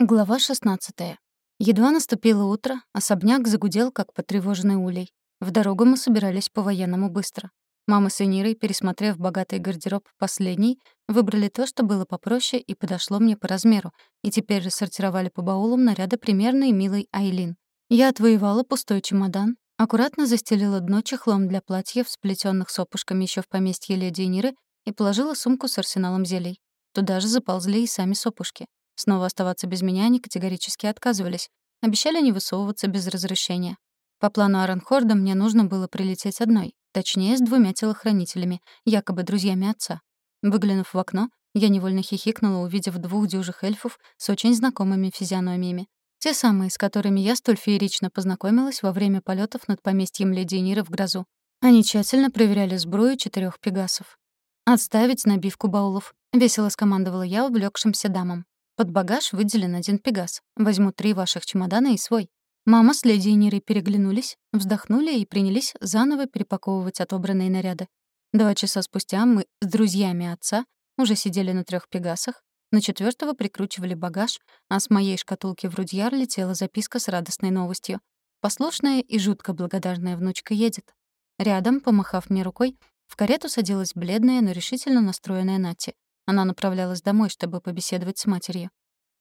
Глава 16. Едва наступило утро, особняк загудел, как потревоженный улей. В дорогу мы собирались по-военному быстро. Мама с Энирой, пересмотрев богатый гардероб последний, выбрали то, что было попроще и подошло мне по размеру, и теперь рассортировали по баулам наряды примерной милой Айлин. Я отвоевала пустой чемодан, аккуратно застелила дно чехлом для платьев, сплетенных с опушками еще в поместье леди Эниры, и положила сумку с арсеналом зелий. Туда же заползли и сами сопушки. Снова оставаться без меня они категорически отказывались. Обещали не высовываться без разрешения. По плану Аранхорда мне нужно было прилететь одной, точнее, с двумя телохранителями, якобы друзьями отца. Выглянув в окно, я невольно хихикнула, увидев двух дюжих эльфов с очень знакомыми физиономиями. Те самые, с которыми я столь феерично познакомилась во время полетов над поместьем леди Ниры в грозу. Они тщательно проверяли сбрую четырех пегасов. «Отставить набивку баулов», — весело скомандовала я увлёкшимся дамам. Под багаж выделен один пегас. Возьму три ваших чемодана и свой. Мама с леди Нирой переглянулись, вздохнули и принялись заново перепаковывать отобранные наряды. Два часа спустя мы с друзьями отца уже сидели на трех пегасах, на четвертого прикручивали багаж, а с моей шкатулки в Рудьяр летела записка с радостной новостью. Послушная и жутко благодарная внучка едет. Рядом, помахав мне рукой, в карету садилась бледная, но решительно настроенная Нати. Она направлялась домой, чтобы побеседовать с матерью.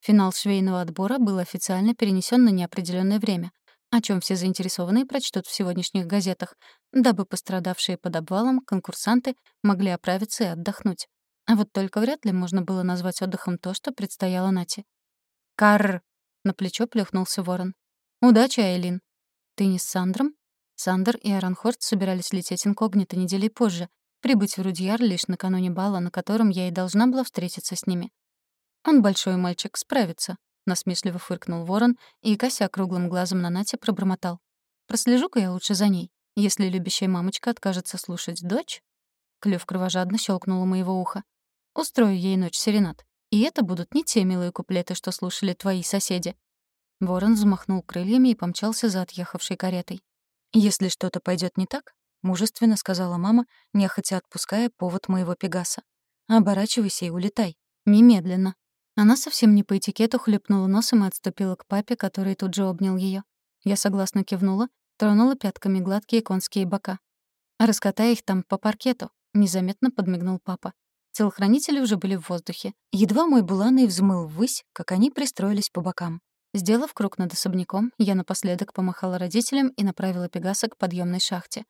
Финал швейного отбора был официально перенесен на неопределённое время, о чем все заинтересованные прочтут в сегодняшних газетах, дабы пострадавшие под обвалом конкурсанты могли оправиться и отдохнуть. А вот только вряд ли можно было назвать отдыхом то, что предстояло Нате. «Карр!» — на плечо плюхнулся ворон. «Удачи, Айлин!» «Ты не с Сандром?» Сандер и Аранхорд собирались лететь инкогнито недели позже, прибыть в Рудьяр лишь накануне бала, на котором я и должна была встретиться с ними. «Он большой мальчик, справится», — насмешливо фыркнул ворон и, кося круглым глазом на Нате, пробормотал. «Прослежу-ка я лучше за ней. Если любящая мамочка откажется слушать дочь...» Клюв кровожадно щелкнул у моего уха. «Устрою ей ночь серенад. И это будут не те милые куплеты, что слушали твои соседи». Ворон взмахнул крыльями и помчался за отъехавшей каретой. «Если что-то пойдет не так, — мужественно сказала мама, нехотя отпуская повод моего Пегаса. «Оборачивайся и улетай. Немедленно». Она совсем не по этикету хлюпнула носом и отступила к папе, который тут же обнял ее. Я согласно кивнула, тронула пятками гладкие конские бока. «Раскатай их там по паркету», — незаметно подмигнул папа. Телохранители уже были в воздухе. Едва мой буланый взмыл ввысь, как они пристроились по бокам. Сделав круг над особняком, я напоследок помахала родителям и направила Пегаса к подъемной шахте.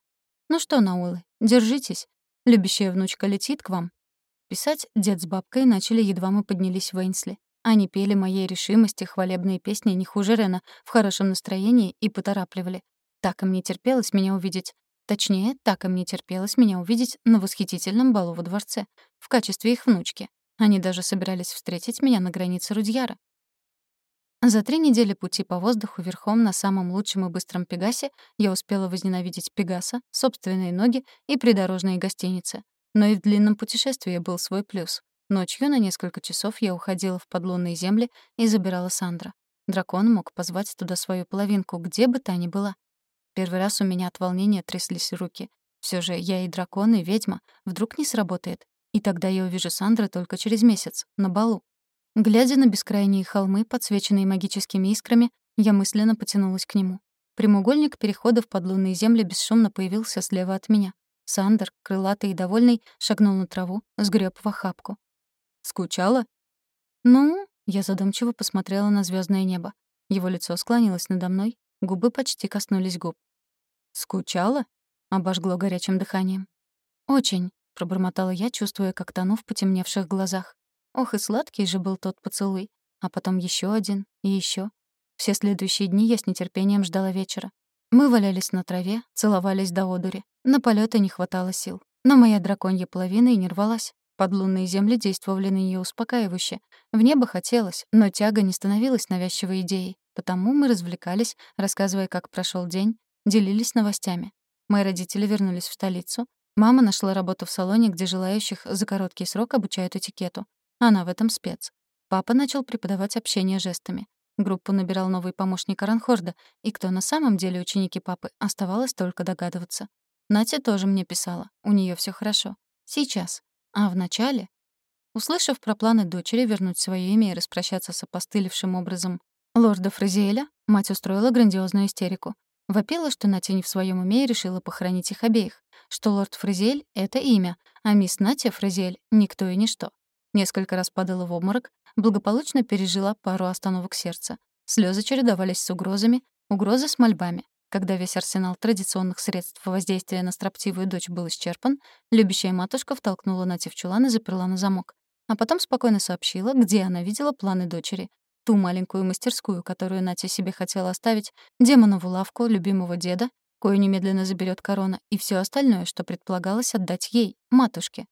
«Ну что, Наулы, держитесь. Любящая внучка летит к вам». Писать дед с бабкой начали, едва мы поднялись в Эйнсли. Они пели моей решимости хвалебные песни не хуже Рена, в хорошем настроении и поторапливали. Так им не терпелось меня увидеть. Точнее, так им не терпелось меня увидеть на восхитительном балу во дворце, в качестве их внучки. Они даже собирались встретить меня на границе Рудьяра. За три недели пути по воздуху верхом на самом лучшем и быстром Пегасе я успела возненавидеть Пегаса, собственные ноги и придорожные гостиницы. Но и в длинном путешествии был свой плюс. Ночью на несколько часов я уходила в подлунные земли и забирала Сандра. Дракон мог позвать туда свою половинку, где бы та ни была. Первый раз у меня от волнения тряслись руки. Все же я и дракон, и ведьма. Вдруг не сработает. И тогда я увижу Сандра только через месяц, на балу. Глядя на бескрайние холмы, подсвеченные магическими искрами, я мысленно потянулась к нему. Прямоугольник перехода в подлунные земли бесшумно появился слева от меня. Сандер, крылатый и довольный, шагнул на траву, сгреб в охапку. «Скучала?» «Ну?» — я задумчиво посмотрела на звездное небо. Его лицо склонилось надо мной, губы почти коснулись губ. «Скучала?» — обожгло горячим дыханием. «Очень», — пробормотала я, чувствуя, как тону в потемневших глазах. Ох, и сладкий же был тот поцелуй. А потом еще один и еще. Все следующие дни я с нетерпением ждала вечера. Мы валялись на траве, целовались до одури. На полеты не хватало сил. Но моя драконья половина и не рвалась. Подлунные земли действовали на нее успокаивающе. В небо хотелось, но тяга не становилась навязчивой идеей. Потому мы развлекались, рассказывая, как прошел день, делились новостями. Мои родители вернулись в столицу. Мама нашла работу в салоне, где желающих за короткий срок обучают этикету. Она в этом спец. Папа начал преподавать общение жестами. Группу набирал новый помощник Аранхорда, и кто на самом деле ученики папы, оставалось только догадываться. Натя тоже мне писала. У нее все хорошо. Сейчас. А в начале... Услышав про планы дочери вернуть свое имя и распрощаться с опостылевшим образом лорда Фразиэля, мать устроила грандиозную истерику. Вопила, что Натя не в своем уме и решила похоронить их обеих, что лорд Фразиэль — это имя, а мисс Натя Фразиэль — никто и ничто. Несколько раз падала в обморок, благополучно пережила пару остановок сердца. Слезы чередовались с угрозами, угрозы с мольбами. Когда весь арсенал традиционных средств воздействия на строптивую дочь был исчерпан, любящая матушка втолкнула Натю в чулан и заперла на замок. А потом спокойно сообщила, где она видела планы дочери. Ту маленькую мастерскую, которую Натя себе хотела оставить, демонову лавку любимого деда, кою немедленно заберет корона, и все остальное, что предполагалось отдать ей, матушке.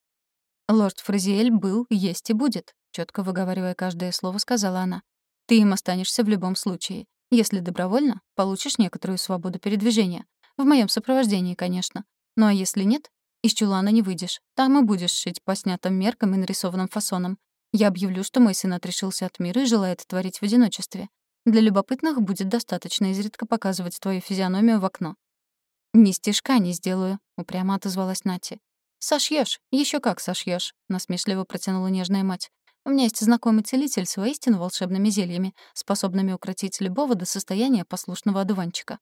«Лорд Фразиэль был, есть и будет», — четко выговаривая каждое слово, сказала она. «Ты им останешься в любом случае. Если добровольно, получишь некоторую свободу передвижения. В моем сопровождении, конечно. Ну а если нет, из чулана не выйдешь. Там и будешь шить по снятым меркам и нарисованным фасонам. Я объявлю, что мой сын отрешился от мира и желает творить в одиночестве. Для любопытных будет достаточно изредка показывать твою физиономию в окно. «Ни стежка не сделаю», — упрямо отозвалась Нати. «Сошьёшь, ещё как сошьёшь», — насмешливо протянула нежная мать. «У меня есть знакомый целитель с воистину волшебными зельями, способными укротить любого до состояния послушного одуванчика».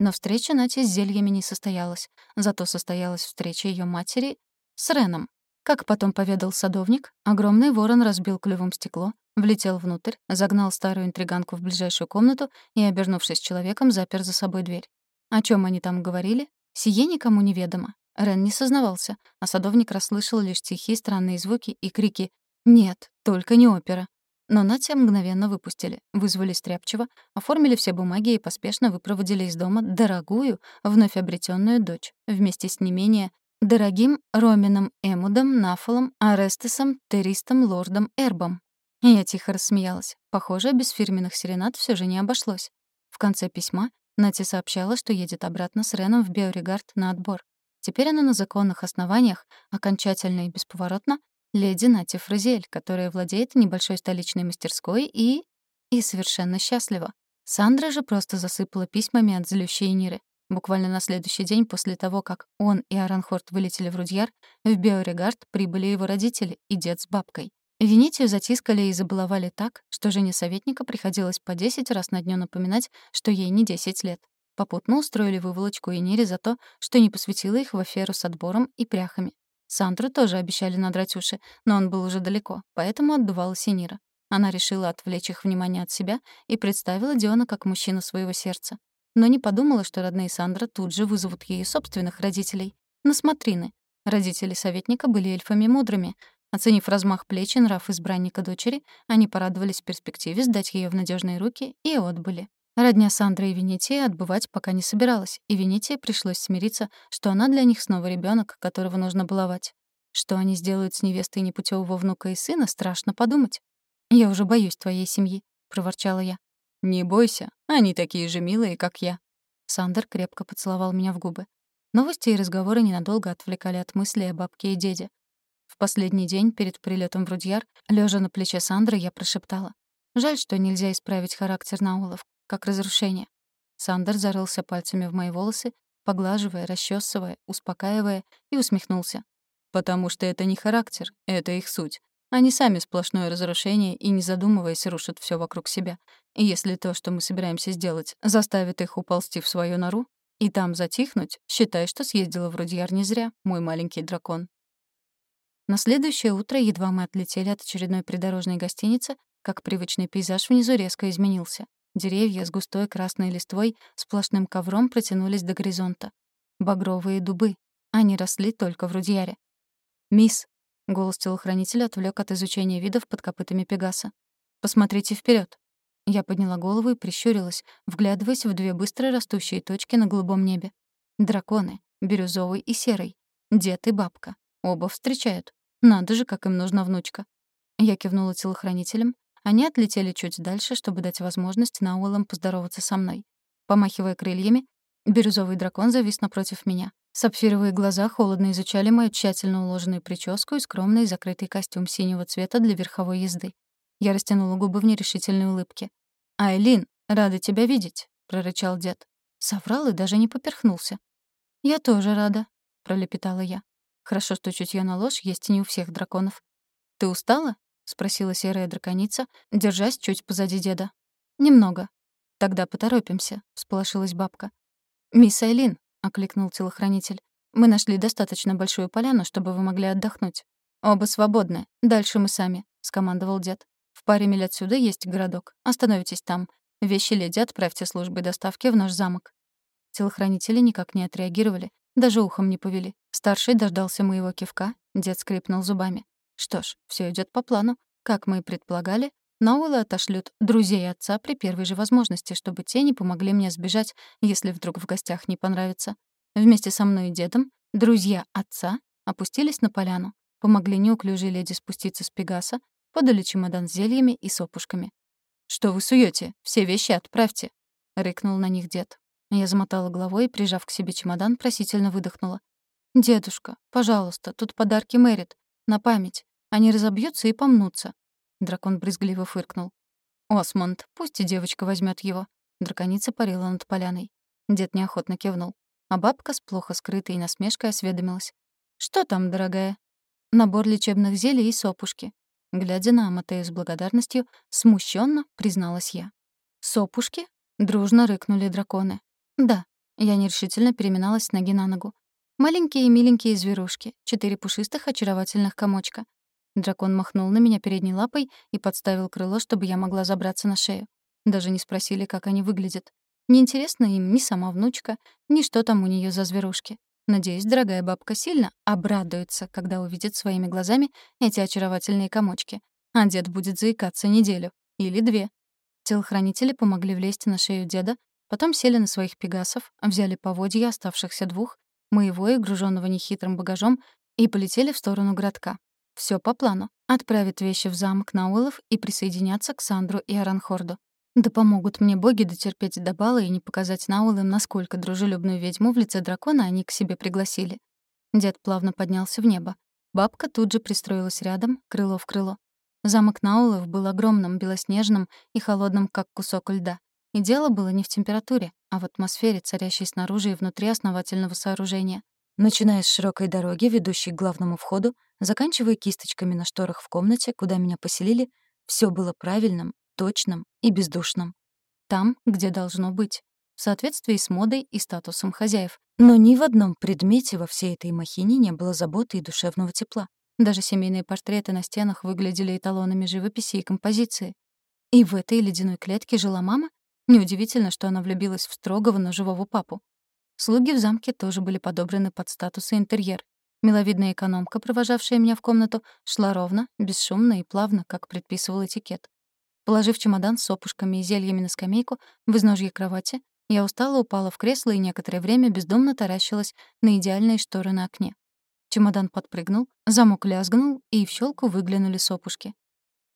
Но встреча Нати с зельями не состоялась. Зато состоялась встреча её матери с Реном. Как потом поведал садовник, огромный ворон разбил клювом стекло, влетел внутрь, загнал старую интриганку в ближайшую комнату и, обернувшись человеком, запер за собой дверь. О чем они там говорили, сие никому неведомо. Рен не сознавался, а садовник расслышал лишь тихие странные звуки и крики «Нет, только не опера». Но Натя мгновенно выпустили, вызвали стряпчиво, оформили все бумаги и поспешно выпроводили из дома дорогую, вновь обретенную дочь, вместе с не менее дорогим Ромином Эмудом, Нафолом, Арестесом, Теристом, Лордом Эрбом. Я тихо рассмеялась. Похоже, без фирменных серенад все же не обошлось. В конце письма Натя сообщала, что едет обратно с Реном в Биоригард на отбор. Теперь она на законных основаниях, окончательно и бесповоротно, леди Натя Фразель, которая владеет небольшой столичной мастерской и... и совершенно счастлива. Сандра же просто засыпала письмами от злющей Ниры. Буквально на следующий день после того, как он и Аранхорд вылетели в Рудьяр, в Биоригард прибыли его родители и дед с бабкой. Венетию затискали и забаловали так, что жене советника приходилось по 10 раз на дню напоминать, что ей не 10 лет. Попутно устроили выволочку и Нире за то, что не посвятила их в аферу с отбором и пряхами. Сандру тоже обещали надрать уши, но он был уже далеко, поэтому отдувалась и Нира. Она решила отвлечь их внимание от себя и представила Диона как мужчину своего сердца. Но не подумала, что родные Сандра тут же вызовут ей собственных родителей. На смотрины. Родители советника были эльфами мудрыми. Оценив размах плеч и нрав избранника дочери, они порадовались перспективе сдать ее в надежные руки и отбыли. Родня Сандры и Венетии отбывать пока не собиралась, и Венетии пришлось смириться, что она для них снова ребенок, которого нужно баловать. Что они сделают с невестой непутевого внука и сына, страшно подумать. «Я уже боюсь твоей семьи», — проворчала я. «Не бойся, они такие же милые, как я». Сандер крепко поцеловал меня в губы. Новости и разговоры ненадолго отвлекали от мыслей о бабке и деде. В последний день перед прилетом в Рудьяр, лежа на плече Сандры, я прошептала. «Жаль, что нельзя исправить характер Наулов, как разрушение. Сандер зарылся пальцами в мои волосы, поглаживая, расчесывая, успокаивая, и усмехнулся. «Потому что это не характер, это их суть. Они сами сплошное разрушение и, не задумываясь, рушат все вокруг себя. И если то, что мы собираемся сделать, заставит их уползти в свою нору и там затихнуть, считай, что съездила в Рудьяр не зря, мой маленький дракон». На следующее утро, едва мы отлетели от очередной придорожной гостиницы, как привычный пейзаж внизу резко изменился. Деревья с густой красной листвой сплошным ковром протянулись до горизонта. Багровые дубы. Они росли только в Рудьяре. «Мисс!» — голос телохранителя отвлек от изучения видов под копытами Пегаса. «Посмотрите вперед. Я подняла голову и прищурилась, вглядываясь в две быстро растущие точки на голубом небе. Драконы, бирюзовый и серый. Дед и бабка. Оба встречают. Надо же, как им нужна внучка. Я кивнула телохранителям, они отлетели чуть дальше, чтобы дать возможность Науэлам поздороваться со мной. Помахивая крыльями, бирюзовый дракон завис напротив меня. Сапфировые глаза холодно изучали мою тщательно уложенную прическу и скромный закрытый костюм синего цвета для верховой езды. Я растянула губы в нерешительной улыбке. «Айлин, рада тебя видеть», — прорычал дед. Соврал и даже не поперхнулся. «Я тоже рада», — пролепетала я. Хорошо, что чутье на ложь есть не у всех драконов. ты устала?» — спросила серая драконица, держась чуть позади деда. «Немного». «Тогда поторопимся», — всполошилась бабка. «Мисс Айлин», — окликнул телохранитель, «мы нашли достаточно большую поляну, чтобы вы могли отдохнуть. Оба свободны. Дальше мы сами», — скомандовал дед. «В паре миль отсюда есть городок. Остановитесь там. Вещи леди отправьте службой доставки в наш замок». Телохранители никак не отреагировали, даже ухом не повели. Старший дождался моего кивка, дед скрипнул зубами. Что ж, все идет по плану. Как мы и предполагали, Науэлла отошлют друзей отца при первой же возможности, чтобы те не помогли мне сбежать, если вдруг в гостях не понравится. Вместе со мной и дедом друзья отца опустились на поляну, помогли неуклюжей леди спуститься с Пегаса, подали чемодан с зельями и сопушками. «Что вы суете? Все вещи отправьте!» — рыкнул на них дед. Я замотала головой и, прижав к себе чемодан, просительно выдохнула. «Дедушка, пожалуйста, тут подарки Мэрит. На память. Они разобьются и помнутся». Дракон брезгливо фыркнул. «Осмонд, пусть и девочка возьмет его». Драконица парила над поляной. Дед неохотно кивнул. А бабка с плохо скрытой насмешкой осведомилась. «Что там, дорогая?» «Набор лечебных зелий и сопушки». Глядя на Аматею с благодарностью, смущенно призналась я. «Сопушки?» — дружно рыкнули драконы. «Да». Я нерешительно переминалась с ноги на ногу. Маленькие и миленькие зверушки, четыре пушистых очаровательных комочка. Дракон махнул на меня передней лапой и подставил крыло, чтобы я могла забраться на шею. Даже не спросили, как они выглядят. Неинтересно им ни сама внучка, ни что там у нее за зверушки. Надеюсь, дорогая бабка сильно обрадуется, когда увидит своими глазами эти очаровательные комочки. А дед будет заикаться неделю. Или две. Телохранители помогли влезть на шею деда, Потом сели на своих пегасов, взяли поводья оставшихся двух, моего и груженного нехитрым багажом, и полетели в сторону городка. Все по плану. Отправят вещи в замок Науэлов и присоединятся к Сандру и Аранхорду. Да помогут мне боги дотерпеть до бала и не показать Науэлам, насколько дружелюбную ведьму в лице дракона они к себе пригласили. Дед плавно поднялся в небо. Бабка тут же пристроилась рядом, крыло в крыло. Замок Наулов был огромным, белоснежным и холодным, как кусок льда. И дело было не в температуре, а в атмосфере, царящей снаружи и внутри основательного сооружения. Начиная с широкой дороги, ведущей к главному входу, заканчивая кисточками на шторах в комнате, куда меня поселили, все было правильным, точным и бездушным. Там, где должно быть, в соответствии с модой и статусом хозяев. Но ни в одном предмете во всей этой махине не было заботы и душевного тепла. Даже семейные портреты на стенах выглядели эталонами живописи и композиции. И в этой ледяной клетке жила мама, Неудивительно, что она влюбилась в строгого, но живого папу. Слуги в замке тоже были подобраны под статус и интерьер. Миловидная экономка, провожавшая меня в комнату, шла ровно, бесшумно и плавно, как предписывал этикет. Положив чемодан с опушками и зельями на скамейку в изножье кровати, я устало упала в кресло и некоторое время бездумно таращилась на идеальные шторы на окне. Чемодан подпрыгнул, замок лязгнул, и в щелку выглянули сопушки.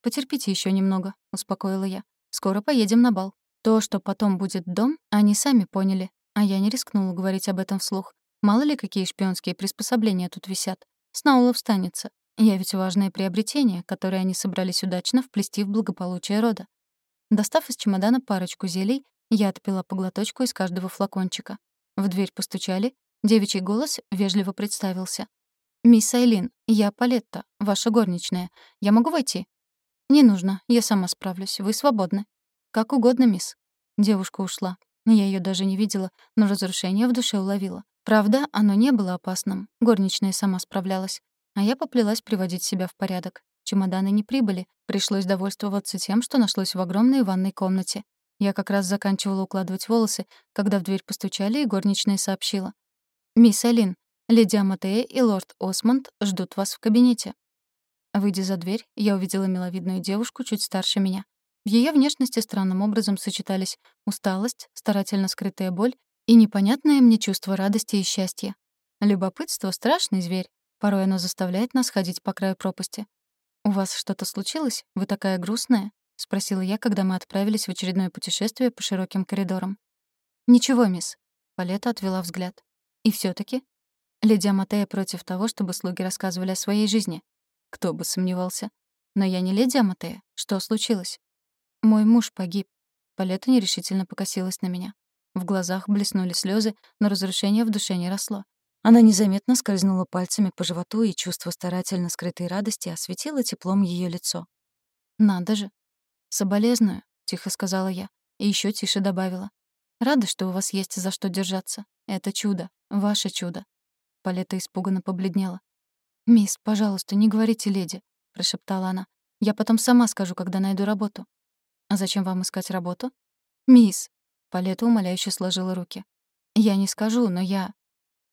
«Потерпите еще немного», — успокоила я. «Скоро поедем на бал». То, что потом будет дом, они сами поняли, а я не рискнула говорить об этом вслух. Мало ли, какие шпионские приспособления тут висят. Снаулов встанется. Я ведь важное приобретение, которое они собрались удачно вплести в благополучие рода. Достав из чемодана парочку зелий, я отпила по глоточку из каждого флакончика. В дверь постучали, девичий голос вежливо представился. «Мисс Айлин, я Палетта, ваша горничная. Я могу войти?» «Не нужно, я сама справлюсь, вы свободны». «Как угодно, мисс». Девушка ушла. Я ее даже не видела, но разрушение в душе уловила. Правда, оно не было опасным. Горничная сама справлялась. А я поплелась приводить себя в порядок. Чемоданы не прибыли. Пришлось довольствоваться тем, что нашлось в огромной ванной комнате. Я как раз заканчивала укладывать волосы, когда в дверь постучали, и горничная сообщила. «Мисс Алин, леди Аматея и лорд Осмонд ждут вас в кабинете». Выйдя за дверь, я увидела миловидную девушку чуть старше меня. В ее внешности странным образом сочетались усталость, старательно скрытая боль и непонятное мне чувство радости и счастья. Любопытство — страшный зверь. Порой оно заставляет нас ходить по краю пропасти. «У вас что-то случилось? Вы такая грустная?» — спросила я, когда мы отправились в очередное путешествие по широким коридорам. «Ничего, мисс». Палета отвела взгляд. «И все таки Леди Аматея против того, чтобы слуги рассказывали о своей жизни. Кто бы сомневался. Но я не леди Аматея. Что случилось? «Мой муж погиб». Палета нерешительно покосилась на меня. В глазах блеснули слезы, но разрушение в душе не росло. Она незаметно скользнула пальцами по животу, и чувство старательно скрытой радости осветило теплом ее лицо. «Надо же!» «Соболезную», — тихо сказала я, и еще тише добавила. «Рада, что у вас есть за что держаться. Это чудо, ваше чудо». Палета испуганно побледнела. «Мисс, пожалуйста, не говорите леди», — прошептала она. «Я потом сама скажу, когда найду работу». «А зачем вам искать работу?» «Мисс», — Палета умоляюще сложила руки. «Я не скажу, но я...»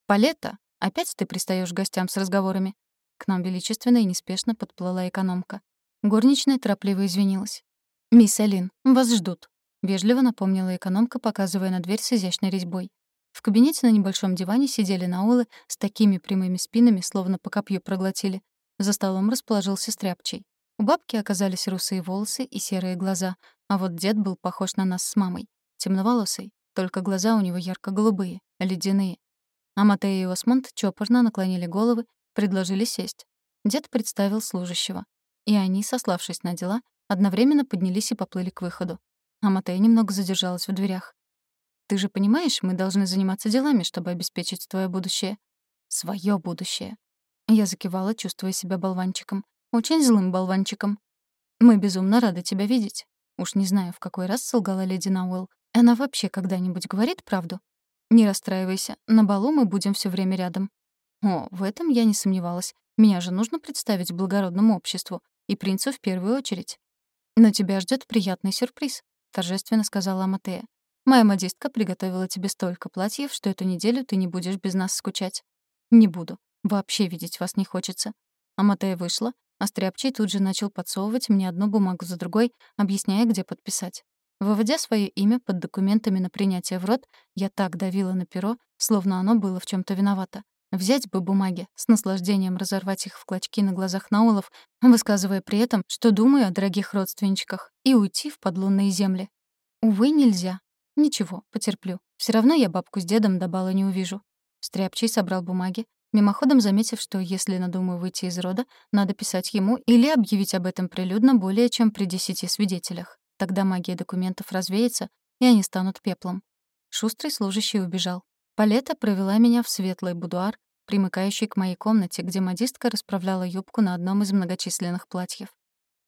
«Палета, опять ты пристаешь к гостям с разговорами?» К нам величественно и неспешно подплыла экономка. Горничная торопливо извинилась. «Мисс Элин, вас ждут», — вежливо напомнила экономка, показывая на дверь с изящной резьбой. В кабинете на небольшом диване сидели наулы с такими прямыми спинами, словно по копью проглотили. За столом расположился стряпчий. У бабки оказались русые волосы и серые глаза, а вот дед был похож на нас с мамой. Темноволосый, только глаза у него ярко-голубые, ледяные. А Матея и Осмонд чопорно наклонили головы, предложили сесть. Дед представил служащего. И они, сославшись на дела, одновременно поднялись и поплыли к выходу. А Матея немного задержалась в дверях. «Ты же понимаешь, мы должны заниматься делами, чтобы обеспечить твое будущее». «Своё будущее». Я закивала, чувствуя себя болванчиком. Очень злым болванчиком. «Мы безумно рады тебя видеть». Уж не знаю, в какой раз солгала леди Науэлл. Она вообще когда-нибудь говорит правду? «Не расстраивайся, на балу мы будем все время рядом». О, в этом я не сомневалась. Меня же нужно представить благородному обществу, и принцу в первую очередь. «Но тебя ждет приятный сюрприз», — торжественно сказала Аматея. «Моя модистка приготовила тебе столько платьев, что эту неделю ты не будешь без нас скучать». «Не буду. Вообще видеть вас не хочется». Аматея вышла, а Стряпчий тут же начал подсовывать мне одну бумагу за другой, объясняя, где подписать. Выводя свое имя под документами на принятие в рот, я так давила на перо, словно оно было в чем то виновато. Взять бы бумаги, с наслаждением разорвать их в клочки на глазах Наулов, высказывая при этом, что думаю о дорогих родственничках, и уйти в подлунные земли. Увы, нельзя. Ничего, потерплю. Все равно я бабку с дедом до бала не увижу. Стряпчий собрал бумаги, мимоходом заметив, что если надумаю выйти из рода, надо писать ему или объявить об этом прилюдно более чем при десяти свидетелях. Тогда магия документов развеется, и они станут пеплом. Шустрый служащий убежал. Палета провела меня в светлый будуар, примыкающий к моей комнате, где модистка расправляла юбку на одном из многочисленных платьев.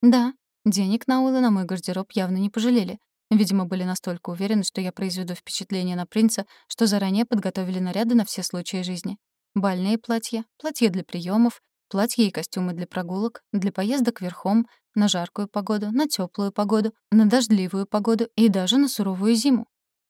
Да, денег на Наулы на мой гардероб явно не пожалели. Видимо, были настолько уверены, что я произведу впечатление на принца, что заранее подготовили наряды на все случаи жизни. Бальные платья, платья для приемов, Платья и костюмы для прогулок, для поездок верхом, на жаркую погоду, на теплую погоду, на дождливую погоду и даже на суровую зиму.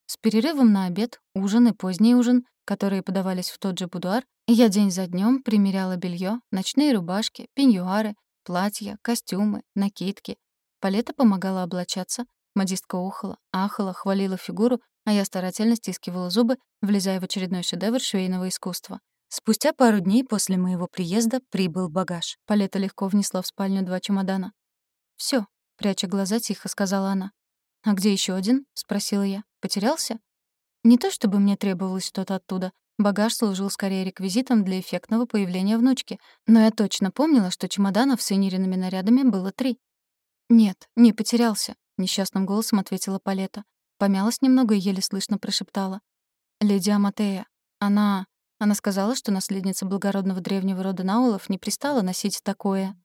С перерывом на обед, ужин и поздний ужин, которые подавались в тот же будуар, я день за днем примеряла белье, ночные рубашки, пеньюары, платья, костюмы, накидки. Палета помогала облачаться, модистка ухала, ахала, хвалила фигуру, а я старательно стискивала зубы, влезая в очередной шедевр швейного искусства. Спустя пару дней после моего приезда прибыл багаж. Палета легко внесла в спальню два чемодана. Все, пряча глаза, тихо сказала она. «А где еще один?» — спросила я. «Потерялся?» Не то чтобы мне требовалось что-то оттуда. Багаж служил скорее реквизитом для эффектного появления внучки, но я точно помнила, что чемоданов с иниренными нарядами было три. «Нет, не потерялся», — несчастным голосом ответила Палета. Помялась немного и еле слышно прошептала. «Леди Аматея, она... Она сказала, что наследница благородного древнего рода Наулов не пристала носить такое.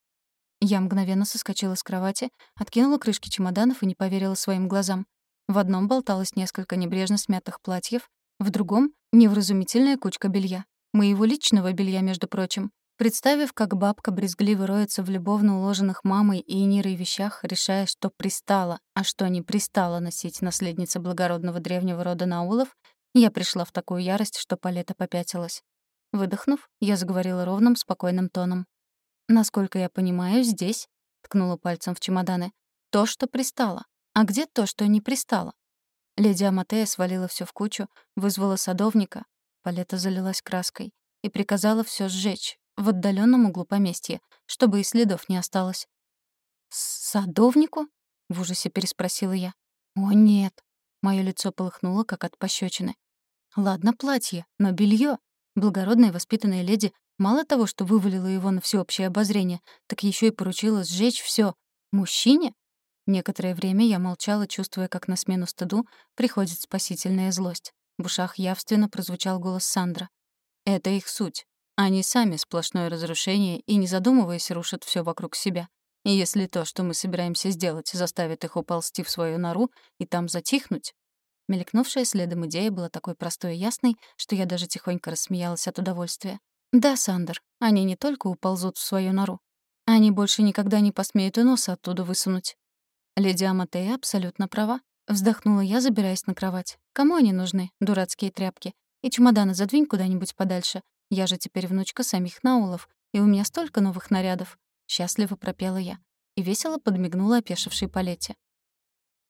Я мгновенно соскочила с кровати, откинула крышки чемоданов и не поверила своим глазам. В одном болталось несколько небрежно смятых платьев, в другом — невразумительная кучка белья. Моего личного белья, между прочим. Представив, как бабка брезгливо роется в любовно уложенных мамой и Нирой вещах, решая, что пристала, а что не пристала носить наследница благородного древнего рода Наулов, я пришла в такую ярость, что Палета попятилась. Выдохнув, я заговорила ровным, спокойным тоном. «Насколько я понимаю, здесь...» — ткнула пальцем в чемоданы. «То, что пристало. А где то, что не пристало?» Леди Аматея свалила все в кучу, вызвала садовника, Палета залилась краской, и приказала все сжечь в отдаленном углу поместья, чтобы и следов не осталось. «Садовнику?» — в ужасе переспросила я. «О, нет!» — Мое лицо полыхнуло, как от пощечины. Ладно, платье, но белье. Благородная воспитанная леди мало того, что вывалила его на всеобщее обозрение, так еще и поручила сжечь все. Мужчине? Некоторое время я молчала, чувствуя, как на смену стыду приходит спасительная злость. В ушах явственно прозвучал голос Сандра. Это их суть. Они сами сплошное разрушение и, не задумываясь, рушат все вокруг себя. И если то, что мы собираемся сделать, заставит их уползти в свою нору и там затихнуть... Мелькнувшая следом идея была такой простой и ясной, что я даже тихонько рассмеялась от удовольствия. Да, Сандер, они не только уползут в свою нору. Они больше никогда не посмеют и носа оттуда высунуть. Леди Аматея абсолютно права. Вздохнула я, забираясь на кровать. Кому они нужны, дурацкие тряпки? И чемоданы задвинь куда-нибудь подальше. Я же теперь внучка самих Наулов, и у меня столько новых нарядов. Счастливо пропела я. И весело подмигнула опешившей Палете.